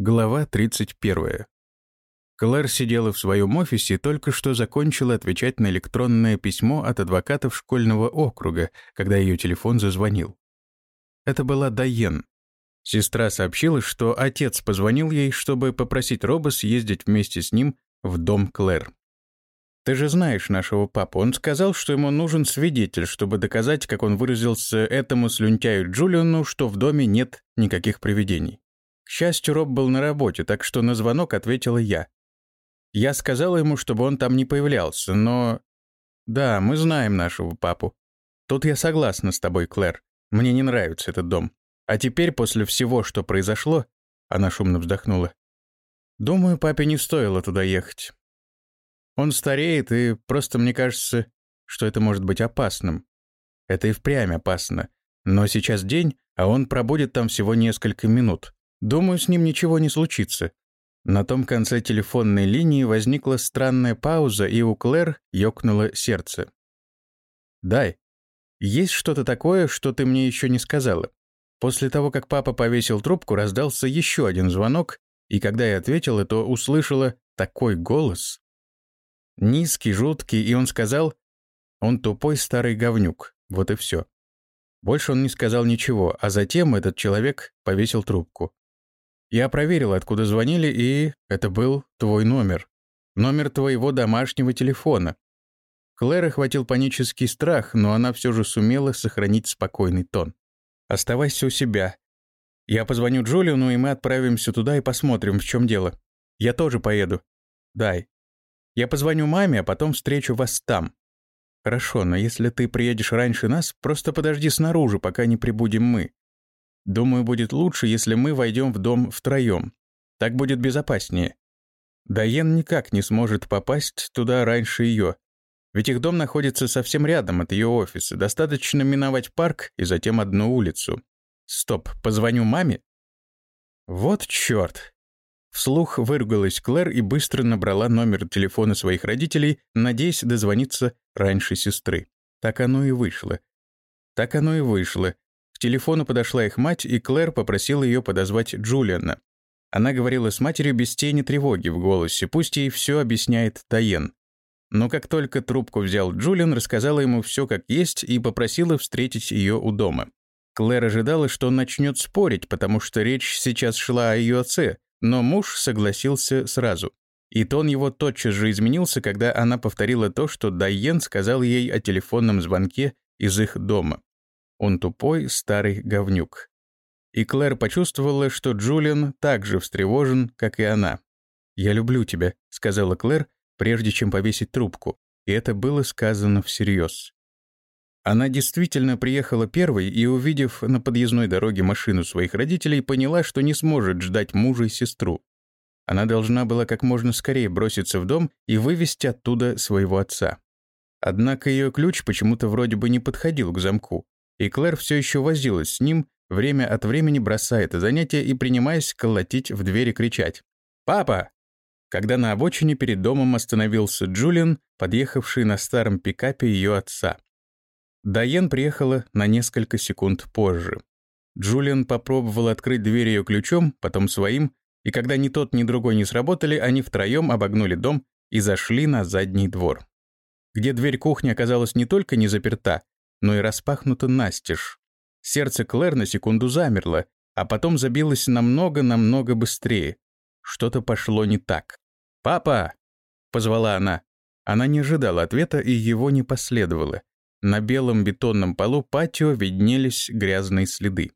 Глава 31. Клэр сидела в своем офисе и только что закончила отвечать на электронное письмо от адвокатов школьного округа, когда ее телефон зазвонил. Это была Дайен. Сестра сообщила, что отец позвонил ей, чтобы попросить Роба съездить вместе с ним в дом Клэр. «Ты же знаешь нашего папу. Он сказал, что ему нужен свидетель, чтобы доказать, как он выразился этому слюнтяю Джулиану, что в доме нет никаких привидений. К счастью, Роб был на работе, так что на звонок ответила я. Я сказала ему, чтобы он там не появлялся, но... Да, мы знаем нашего папу. Тут я согласна с тобой, Клэр. Мне не нравится этот дом. А теперь, после всего, что произошло, она шумно вздохнула. Думаю, папе не стоило туда ехать. Он стареет, и просто мне кажется, что это может быть опасным. Это и впрямь опасно. Но сейчас день, а он пробудет там всего несколько минут. Думаю, с ним ничего не случится». На том конце телефонной линии возникла странная пауза, и у Клэр ёкнуло сердце. «Дай, есть что-то такое, что ты мне еще не сказала?» После того, как папа повесил трубку, раздался еще один звонок, и когда я ответила, то услышала такой голос. Низкий, жуткий, и он сказал, «Он тупой старый говнюк, вот и все». Больше он не сказал ничего, а затем этот человек повесил трубку. Я проверил, откуда звонили, и это был твой номер. Номер твоего домашнего телефона. Клэр охватил панический страх, но она все же сумела сохранить спокойный тон. «Оставайся у себя. Я позвоню Джулиану, и мы отправимся туда и посмотрим, в чем дело. Я тоже поеду. Дай. Я позвоню маме, а потом встречу вас там. Хорошо, но если ты приедешь раньше нас, просто подожди снаружи, пока не прибудем мы. Думаю, будет лучше, если мы войдем в дом втроем. Так будет безопаснее. Дайен никак не сможет попасть туда раньше ее. Ведь их дом находится совсем рядом от ее офиса. Достаточно миновать парк и затем одну улицу. Стоп, позвоню маме? Вот черт. Вслух выругалась Клэр и быстро набрала номер телефона своих родителей, надеясь дозвониться раньше сестры. Так оно и вышло. Так оно и вышло. К телефону подошла их мать, и Клэр попросила ее подозвать Джулиана. Она говорила с матерью без тени тревоги в голосе, пусть ей все объясняет Таен. Но как только трубку взял Джулиан, рассказала ему все как есть и попросила встретить ее у дома. Клэр ожидала, что он начнет спорить, потому что речь сейчас шла о ее отце, но муж согласился сразу. И тон его тотчас же изменился, когда она повторила то, что Дайен сказал ей о телефонном звонке из их дома. Он тупой старый говнюк. И Клэр почувствовала, что Джулиан так же встревожен, как и она. «Я люблю тебя», — сказала Клэр, прежде чем повесить трубку, и это было сказано всерьез. Она действительно приехала первой и, увидев на подъездной дороге машину своих родителей, поняла, что не сможет ждать мужа и сестру. Она должна была как можно скорее броситься в дом и вывести оттуда своего отца. Однако ее ключ почему-то вроде бы не подходил к замку, и Клэр все еще возилась с ним, время от времени бросая это занятие и принимаясь колотить в дверь и кричать. «Папа!» Когда на обочине перед домом остановился Джулиан, подъехавший на старом пикапе ее отца. Дайен приехала на несколько секунд позже. Джулиан попробовал открыть дверь ее ключом, потом своим, и когда ни тот, ни другой не сработали, они втроем обогнули дом и зашли на задний двор. Где дверь кухни оказалась не только не заперта, но и распахнуто настежь. Сердце Клэр на секунду замерло, а потом забилось намного-намного быстрее. Что-то пошло не так. «Папа!» — позвала она. Она не ожидала ответа, и его не последовало. На белом бетонном полу патио виднелись грязные следы.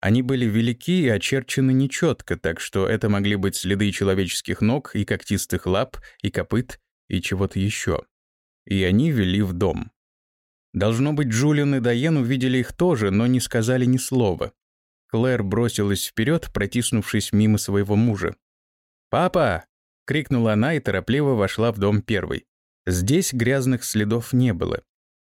Они были велики и очерчены нечетко, так что это могли быть следы человеческих ног и когтистых лап, и копыт, и чего-то еще. И они вели в дом. Должно быть, Джулиан и Дайен увидели их тоже, но не сказали ни слова. Клэр бросилась вперед, протиснувшись мимо своего мужа. «Папа!» — крикнула она и торопливо вошла в дом первой. Здесь грязных следов не было.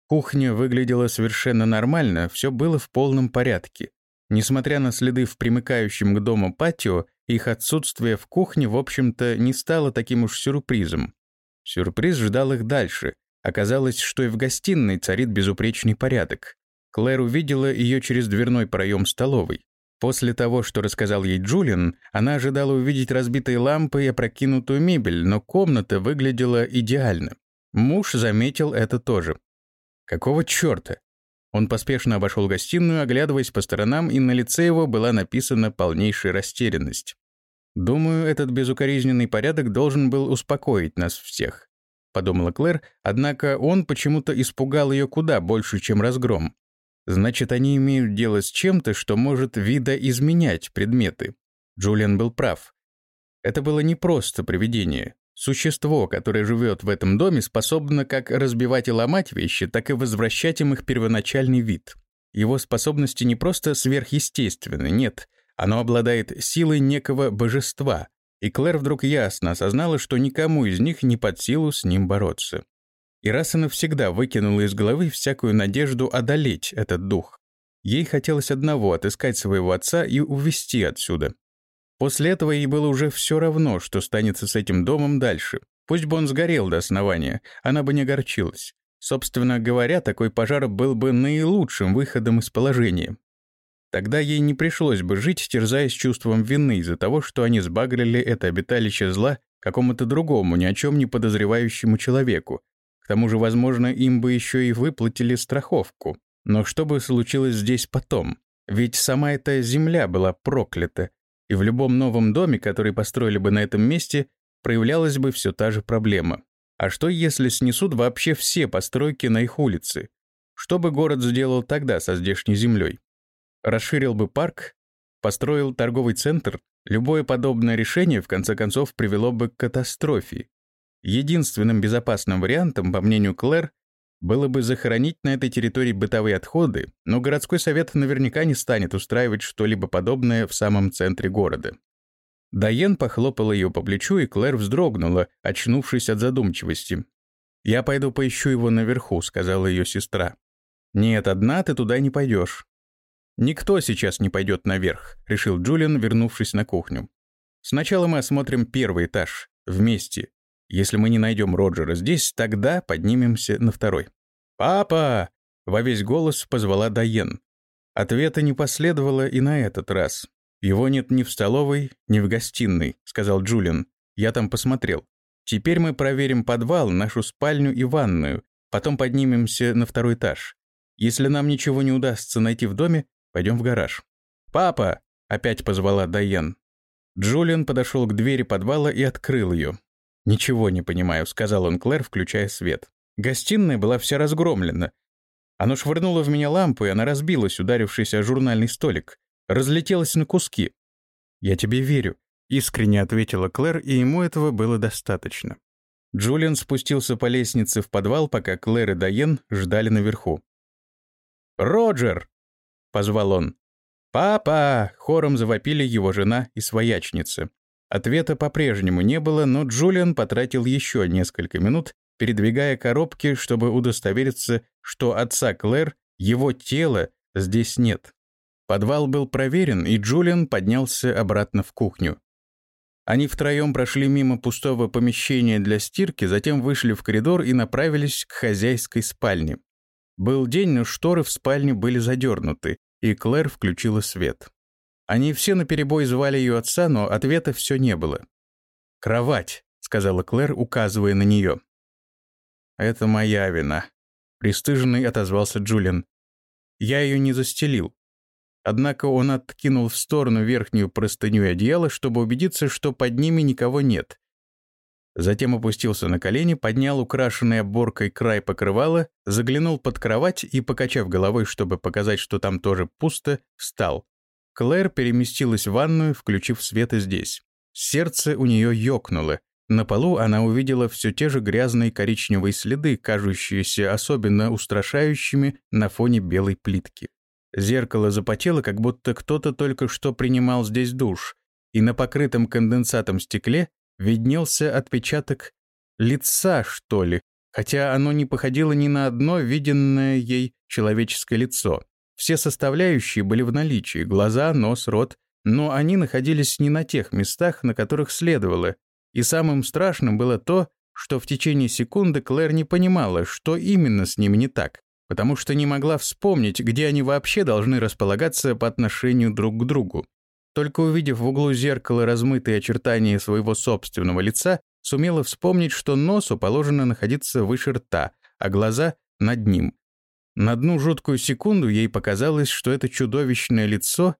Кухня выглядела совершенно нормально, все было в полном порядке. Несмотря на следы в примыкающем к дому патио, их отсутствие в кухне, в общем-то, не стало таким уж сюрпризом. Сюрприз ждал их дальше, Оказалось, что и в гостиной царит безупречный порядок. Клэр увидела ее через дверной проем столовой. После того, что рассказал ей Джулиан, она ожидала увидеть разбитые лампы и опрокинутую мебель, но комната выглядела идеально. Муж заметил это тоже. Какого чёрта? Он поспешно обошел гостиную, оглядываясь по сторонам, и на лице его была написана полнейшая растерянность. «Думаю, этот безукоризненный порядок должен был успокоить нас всех», — подумала Клэр, однако он почему-то испугал ее куда больше, чем разгром. Значит, они имеют дело с чем-то, что может видоизменять предметы. Джулиан был прав. Это было не просто привидение. Существо, которое живет в этом доме, способно как разбивать и ломать вещи, так и возвращать им их первоначальный вид. Его способности не просто сверхъестественны, нет, оно обладает силой некого божества, и Клэр вдруг ясно осознала, что никому из них не под силу с ним бороться и раз и навсегда выкинула из головы всякую надежду одолеть этот дух. Ей хотелось одного — отыскать своего отца и увезти отсюда. После этого ей было уже все равно, что станется с этим домом дальше. Пусть бы он сгорел до основания, она бы не огорчилась. Собственно говоря, такой пожар был бы наилучшим выходом из положения. Тогда ей не пришлось бы жить, терзаясь чувством вины из-за того, что они сбагрили это обиталище зла какому-то другому, ни о чем не подозревающему человеку, к тому же, возможно, им бы еще и выплатили страховку. Но что бы случилось здесь потом? Ведь сама эта земля была проклята, и в любом новом доме, который построили бы на этом месте, проявлялась бы все та же проблема. А что, если снесут вообще все постройки на их улице? Что бы город сделал тогда со здешней землей? Расширил бы парк? Построил торговый центр? Любое подобное решение, в конце концов, привело бы к катастрофе. Единственным безопасным вариантом, по мнению Клэр, было бы захоронить на этой территории бытовые отходы, но городской совет наверняка не станет устраивать что-либо подобное в самом центре города. Дайен похлопала ее по плечу, и Клэр вздрогнула, очнувшись от задумчивости. «Я пойду поищу его наверху», — сказала ее сестра. «Нет, одна ты туда не пойдешь». «Никто сейчас не пойдет наверх», — решил Джулиан, вернувшись на кухню. «Сначала мы осмотрим первый этаж, вместе, если мы не найдем Роджера здесь, тогда поднимемся на второй. «Папа!» — во весь голос позвала Дайен. Ответа не последовало и на этот раз. «Его нет ни в столовой, ни в гостиной», — сказал Джулиан. «Я там посмотрел. Теперь мы проверим подвал, нашу спальню и ванную, потом поднимемся на второй этаж. Если нам ничего не удастся найти в доме, пойдем в гараж». «Папа!» — опять позвала Дайен. Джулиан подошел к двери подвала и открыл ее. «Ничего не понимаю», — сказал он Клэр, включая свет. Гостиная была вся разгромлена. Оно швырнуло в меня лампу, и она разбилась, ударившись о журнальный столик. Разлетелась на куски. «Я тебе верю», — искренне ответила Клэр, и ему этого было достаточно. Джулиан спустился по лестнице в подвал, пока Клэр и Дайен ждали наверху. «Роджер!» — позвал он. «Папа!» — хором завопили его жена и своячница. Ответа по-прежнему не было, но Джулиан потратил еще несколько минут, передвигая коробки, чтобы удостовериться, что отца Клэр, его тела, здесь нет. Подвал был проверен, и Джулиан поднялся обратно в кухню. Они втроем прошли мимо пустого помещения для стирки, затем вышли в коридор и направились к хозяйской спальне. Был день, но шторы в спальне были задернуты, и Клэр включила свет. Они все наперебой звали ее отца, но ответа все не было. «Кровать», — сказала Клэр, указывая на нее. «Это моя вина», — пристыженный отозвался Джулиан. «Я ее не застелил». Однако он откинул в сторону верхнюю простыню и одеяло, чтобы убедиться, что под ними никого нет. Затем опустился на колени, поднял украшенный оборкой край покрывала, заглянул под кровать и, покачав головой, чтобы показать, что там тоже пусто, встал. Клэр переместилась в ванную, включив свет и здесь. Сердце у нее ёкнуло. На полу она увидела все те же грязные коричневые следы, кажущиеся особенно устрашающими на фоне белой плитки. Зеркало запотело, как будто кто-то только что принимал здесь душ, и на покрытом конденсатом стекле виднелся отпечаток лица, что ли, хотя оно не походило ни на одно виденное ей человеческое лицо. Все составляющие были в наличии – глаза, нос, рот, но они находились не на тех местах, на которых следовало, и самым страшным было то, что в течение секунды Клэр не понимала, что именно с ними не так. потому что не могла вспомнить, где они вообще должны располагаться по отношению друг к другу. Только увидев в углу зеркала размытые очертания своего собственного лица, сумела вспомнить, что носу положено находиться выше рта, а глаза — над ним. На одну жуткую секунду ей показалось, что это чудовищное лицо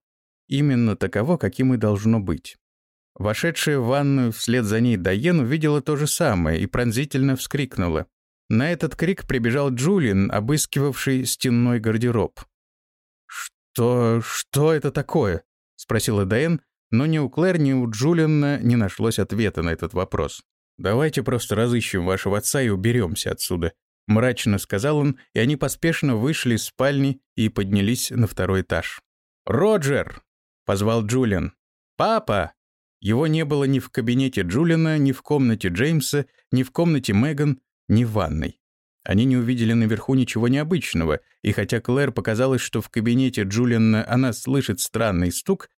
именно таково, каким и должно быть. Вошедшая в ванную вслед за ней Дайен увидела то же самое и пронзительно вскрикнула. На этот крик прибежал Джулин, обыскивавший стенной гардероб. «Что... что это такое?» — спросила Дайен, но ни у Клэр, ни у Джулиана не нашлось ответа на этот вопрос. «Давайте просто разыщем вашего отца и уберемся отсюда», — мрачно сказал он, и они поспешно вышли из спальни и поднялись на второй этаж. «Роджер!» — позвал Джулиан. «Папа!» Его не было ни в кабинете Джулиана, ни в комнате Джеймса, ни в комнате Меган, ни в ванной. Они не увидели наверху ничего необычного, и хотя Клэр показалось, что в кабинете Джулиана она слышит странный стук,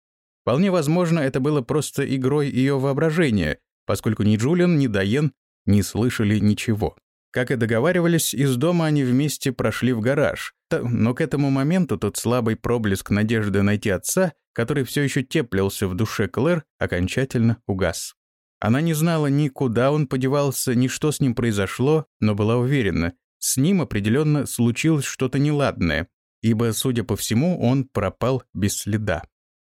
вполне возможно, это было просто игрой ее воображения, поскольку ни Джулиан, ни Дайен не слышали ничего. Как и договаривались, из дома они вместе прошли в гараж, но к этому моменту тот слабый проблеск надежды найти отца который все еще теплился в душе Клэр, окончательно угас. Она не знала ни куда он подевался, ни что с ним произошло, но была уверена, с ним определенно случилось что-то неладное, ибо, судя по всему, он пропал без следа.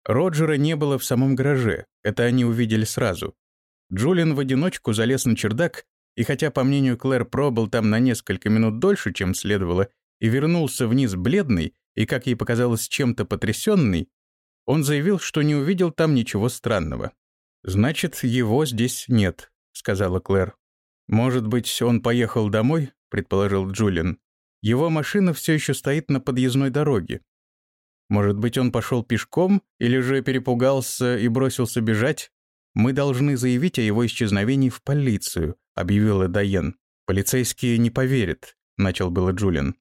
Роджера не было в самом гараже, это они увидели сразу. Джулиан в одиночку залез на чердак, и хотя, по мнению Клэр, пробыл там на несколько минут дольше, чем следовало, и вернулся вниз бледный и, как ей показалось, чем-то потрясенный, он заявил, что не увидел там ничего странного. «Значит, его здесь нет», — сказала Клэр. «Может быть, он поехал домой?» — предположил Джулиан. «Его машина все еще стоит на подъездной дороге. Может быть, он пошел пешком или же перепугался и бросился бежать? Мы должны заявить о его исчезновении в полицию», — объявила Дайен. «Полицейские не поверят», — начал было Джулиан.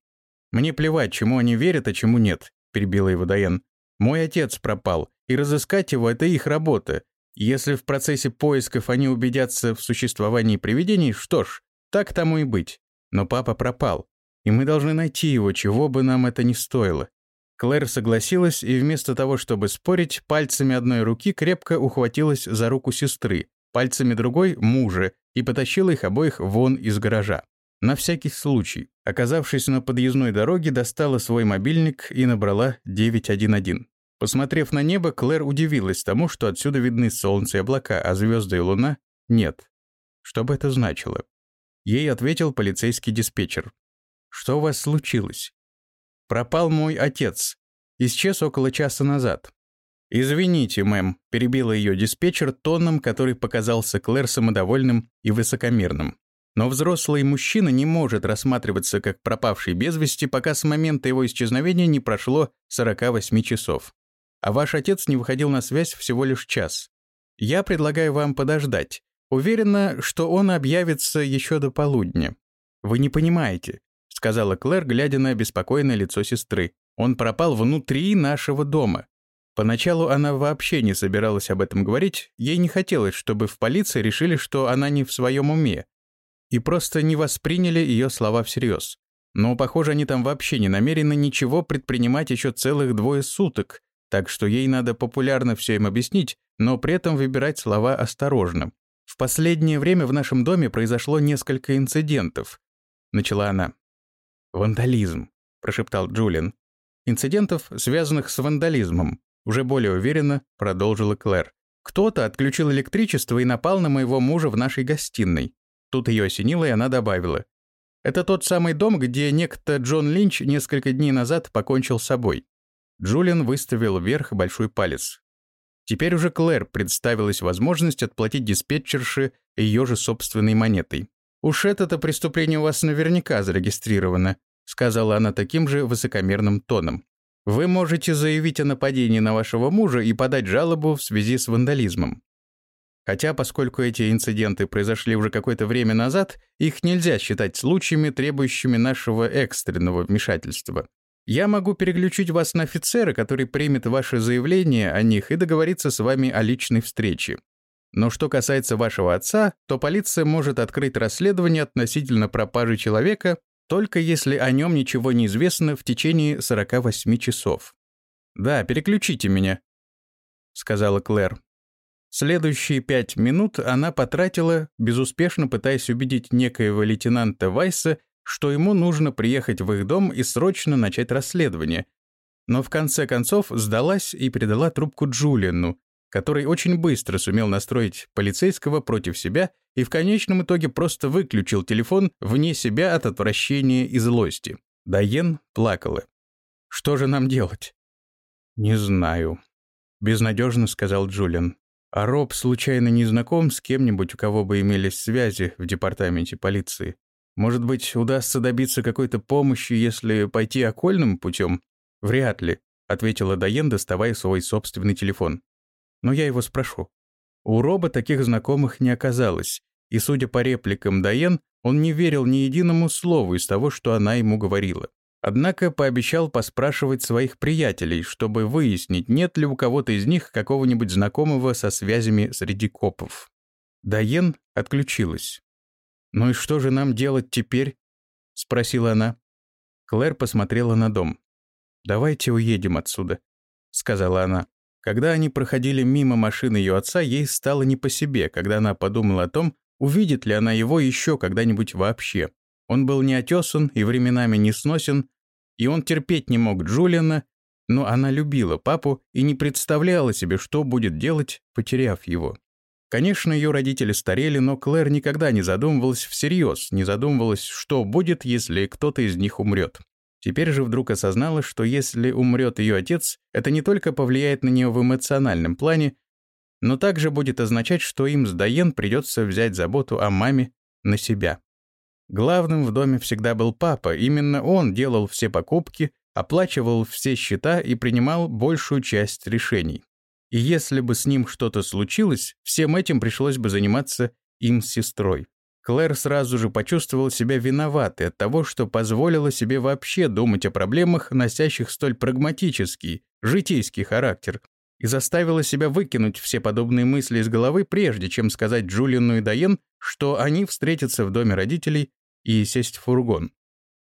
«Мне плевать, чему они верят, а чему нет», — перебила его Дайен. Мой отец пропал, и разыскать его — это их работа. Если в процессе поисков они убедятся в существовании привидений, что ж, так тому и быть. Но папа пропал, и мы должны найти его, чего бы нам это ни стоило. Клэр согласилась и вместо того, чтобы спорить, пальцами одной руки крепко ухватилась за руку сестры, пальцами другой — мужа, и потащила их обоих вон из гаража. На всякий случай, оказавшись на подъездной дороге, достала свой мобильник и набрала 911. Посмотрев на небо, Клэр удивилась тому, что отсюда видны солнце и облака, а звезды и луна — нет. Что бы это значило? Ей ответил полицейский диспетчер. «Что у вас случилось?» «Пропал мой отец. Исчез около часа назад». «Извините, мэм», — перебила ее диспетчер тоном, который показался Клэр самодовольным и высокомерным. Но взрослый мужчина не может рассматриваться как пропавший без вести, пока с момента его исчезновения не прошло 48 часов. А ваш отец не выходил на связь всего лишь час. Я предлагаю вам подождать. Уверена, что он объявится еще до полудня. Вы не понимаете, сказала Клэр, глядя на беспокойное лицо сестры. Он пропал внутри нашего дома. Поначалу она вообще не собиралась об этом говорить, ей не хотелось, чтобы в полиции решили, что она не в своем уме, и просто не восприняли ее слова всерьез. Но, похоже, они там вообще не намерены ничего предпринимать еще целых двое суток, так что ей надо популярно все им объяснить, но при этом выбирать слова осторожно. «В последнее время в нашем доме произошло несколько инцидентов», — начала она. «Вандализм», — прошептал Джулиан. «Инцидентов, связанных с вандализмом», — уже более уверенно продолжила Клэр. «Кто-то отключил электричество и напал на моего мужа в нашей гостиной. Тут ее осенило, и она добавила. «Это тот самый дом, где некто Джон Линч несколько дней назад покончил с собой». Джулиан выставил вверх большой палец. Теперь уже Клэр представилась возможность отплатить диспетчерше ее же собственной монетой. «Уж это-то преступление у вас наверняка зарегистрировано», сказала она таким же высокомерным тоном. «Вы можете заявить о нападении на вашего мужа и подать жалобу в связи с вандализмом. Хотя, поскольку эти инциденты произошли уже какое-то время назад, их нельзя считать случаями, требующими нашего экстренного вмешательства. Я могу переключить вас на офицера, который примет ваше заявление о них и договориться с вами о личной встрече. Но что касается вашего отца, то полиция может открыть расследование относительно пропажи человека, только если о нем ничего не известно в течение 48 часов. «Да, переключите меня», — сказала Клэр. Следующие пять минут она потратила, безуспешно пытаясь убедить некоего лейтенанта Вайса, что ему нужно приехать в их дом и срочно начать расследование. Но в конце концов сдалась и передала трубку Джулиану, который очень быстро сумел настроить полицейского против себя и в конечном итоге просто выключил телефон вне себя от отвращения и злости. Дайен плакала. «Что же нам делать?» «Не знаю», — безнадежно сказал Джулиан. А Роб случайно не знаком с кем-нибудь, у кого бы имелись связи в департаменте полиции? Может быть, удастся добиться какой-то помощи, если пойти окольным путем? Вряд ли, ответила Дайен, доставая свой собственный телефон. Но я его спрошу. У Роба таких знакомых не оказалось, и, судя по репликам Дайен, он не верил ни единому слову из того, что она ему говорила. Однако пообещал поспрашивать своих приятелей, чтобы выяснить, нет ли у кого-то из них какого-нибудь знакомого со связями среди копов. Дайен отключилась. «Ну и что же нам делать теперь?» — спросила она. Клэр посмотрела на дом. «Давайте уедем отсюда», — сказала она. Когда они проходили мимо машины ее отца, ей стало не по себе, когда она подумала о том, увидит ли она его еще когда-нибудь вообще. Он был неотесан и временами не сносен, и он терпеть не мог Джулиана, но она любила папу и не представляла себе, что будет делать, потеряв его. Конечно, ее родители старели, но Клэр никогда не задумывалась всерьез, не задумывалась, что будет, если кто-то из них умрет. Теперь же вдруг осознала, что если умрет ее отец, это не только повлияет на нее в эмоциональном плане, но также будет означать, что им с Дайен придется взять заботу о маме на себя. Главным в доме всегда был папа, именно он делал все покупки, оплачивал все счета и принимал большую часть решений. И если бы с ним что-то случилось, всем этим пришлось бы заниматься им с сестрой. Клэр сразу же почувствовала себя виноватой от того, что позволила себе вообще думать о проблемах, носящих столь прагматический, житейский характер, и заставила себя выкинуть все подобные мысли из головы, прежде чем сказать Джулину и Дайен, что они встретятся в доме родителей и сесть в фургон.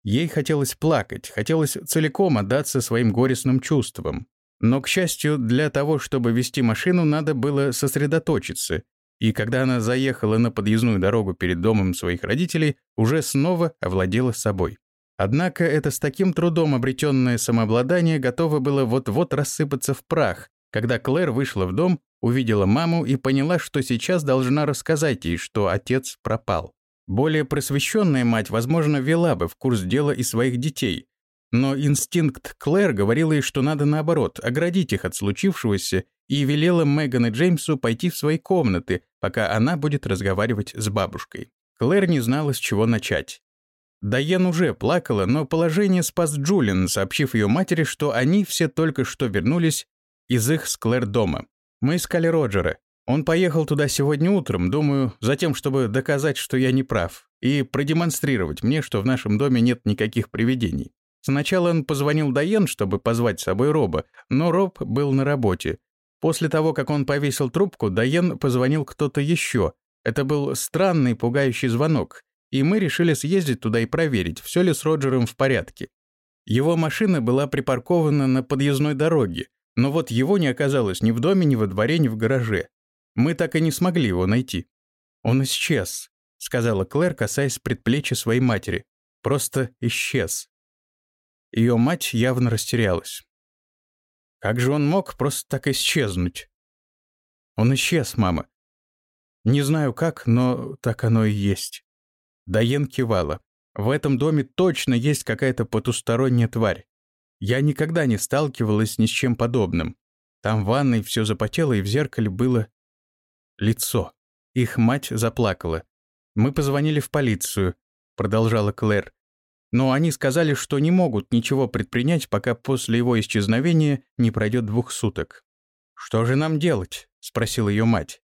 Ей хотелось плакать, хотелось целиком отдаться своим горестным чувствам. Но, к счастью, для того, чтобы вести машину, надо было сосредоточиться, и когда она заехала на подъездную дорогу перед домом своих родителей, уже снова овладела собой. Однако это с таким трудом обретенное самообладание готово было вот-вот рассыпаться в прах, когда Клэр вышла в дом, увидела маму и поняла, что сейчас должна рассказать ей, что отец пропал. Более просвещенная мать, возможно, вела бы в курс дела и своих детей, но инстинкт Клэр говорил ей, что надо наоборот, оградить их от случившегося, и велела Меган и Джеймсу пойти в свои комнаты, пока она будет разговаривать с бабушкой. Клэр не знала, с чего начать. Дайен уже плакала, но положение спас Джулиан, сообщив ее матери, что они все только что вернулись из их с Клэр дома. Мы искали Роджера. Он поехал туда сегодня утром, думаю, за тем, чтобы доказать, что я не прав, и продемонстрировать мне, что в нашем доме нет никаких привидений. Сначала он позвонил Дайен, чтобы позвать с собой Роба, но Роб был на работе. После того, как он повесил трубку, Дайен позвонил кто-то еще. Это был странный, пугающий звонок, и мы решили съездить туда и проверить, все ли с Роджером в порядке. Его машина была припаркована на подъездной дороге, но вот его не оказалось ни в доме, ни во дворе, ни в гараже. Мы так и не смогли его найти. Он исчез, сказала Клэр, касаясь предплечья своей матери. Просто исчез. Ее мать явно растерялась. Как же он мог просто так исчезнуть? Он исчез, мама. Не знаю как, но так оно и есть. Даен кивала. В этом доме точно есть какая-то потусторонняя тварь. Я никогда не сталкивалась ни с чем подобным. Там в ванной все запотело, и в зеркале было лицо. Их мать заплакала. «Мы позвонили в полицию», — продолжала Клэр. «Но они сказали, что не могут ничего предпринять, пока после его исчезновения не пройдет двух суток». «Что же нам делать?» — спросила ее мать.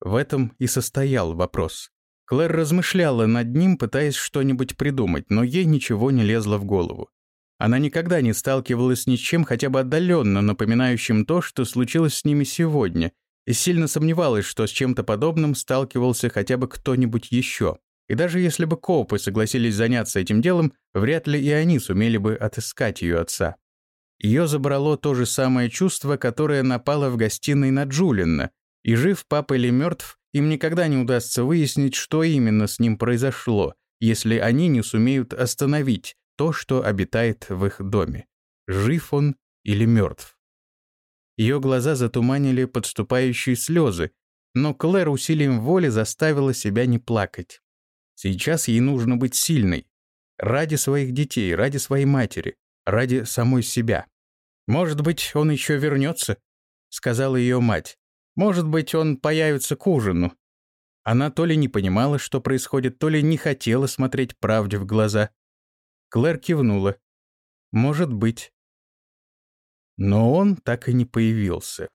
В этом и состоял вопрос. Клэр размышляла над ним, пытаясь что-нибудь придумать, но ей ничего не лезло в голову. Она никогда не сталкивалась ни с чем хотя бы отдаленно напоминающим то, что случилось с ними сегодня, и сильно сомневалась, что с чем-то подобным сталкивался хотя бы кто-нибудь еще. И даже если бы копы согласились заняться этим делом, вряд ли и они сумели бы отыскать ее отца. Ее забрало то же самое чувство, которое напало в гостиной на Джулина, и жив папа или мертв, им никогда не удастся выяснить, что именно с ним произошло, если они не сумеют остановить то, что обитает в их доме. Жив он или мертв. Ее глаза затуманили подступающие слезы, но Клэр усилием воли заставила себя не плакать. Сейчас ей нужно быть сильной. Ради своих детей, ради своей матери, ради самой себя. «Может быть, он еще вернется», — сказала ее мать. «Может быть, он появится к ужину». Она то ли не понимала, что происходит, то ли не хотела смотреть правде в глаза. Клэр кивнула. «Может быть». Но он так и не появился.